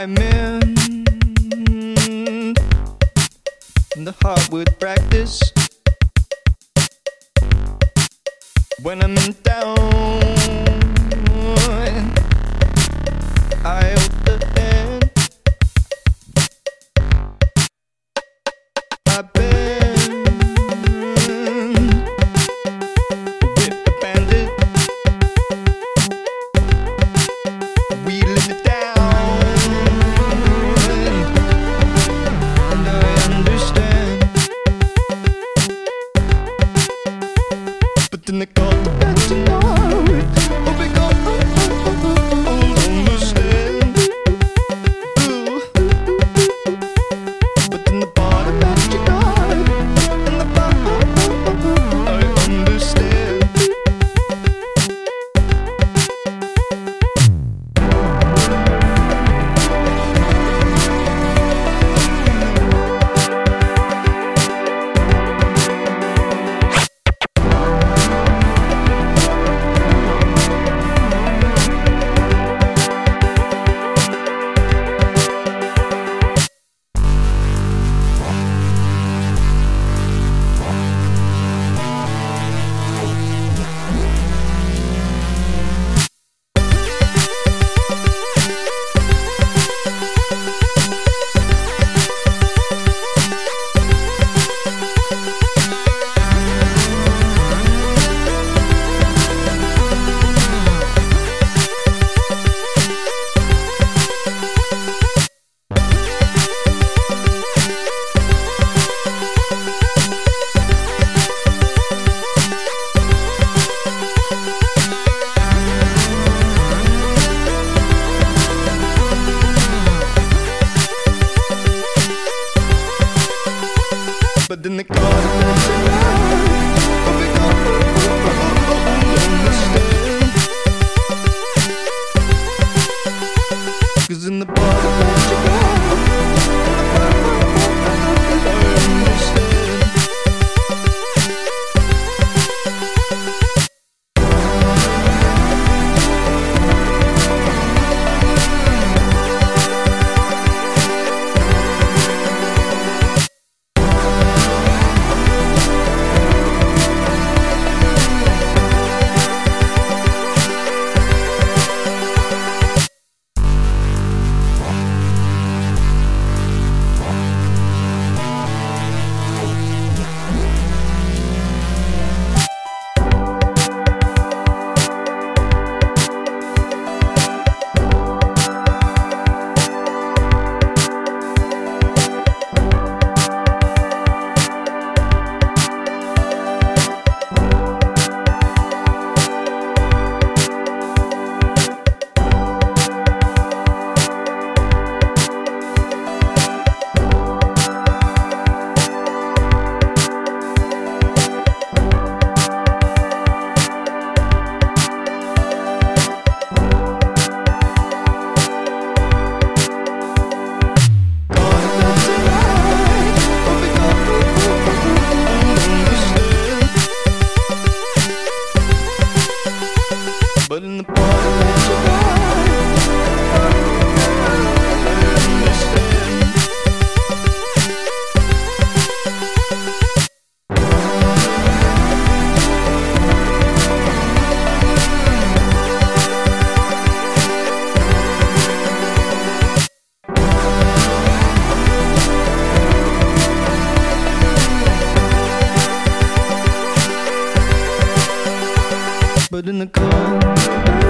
I mend the heart with practice. When I'm down, I open the end. I bend. to know in the corner. the cold.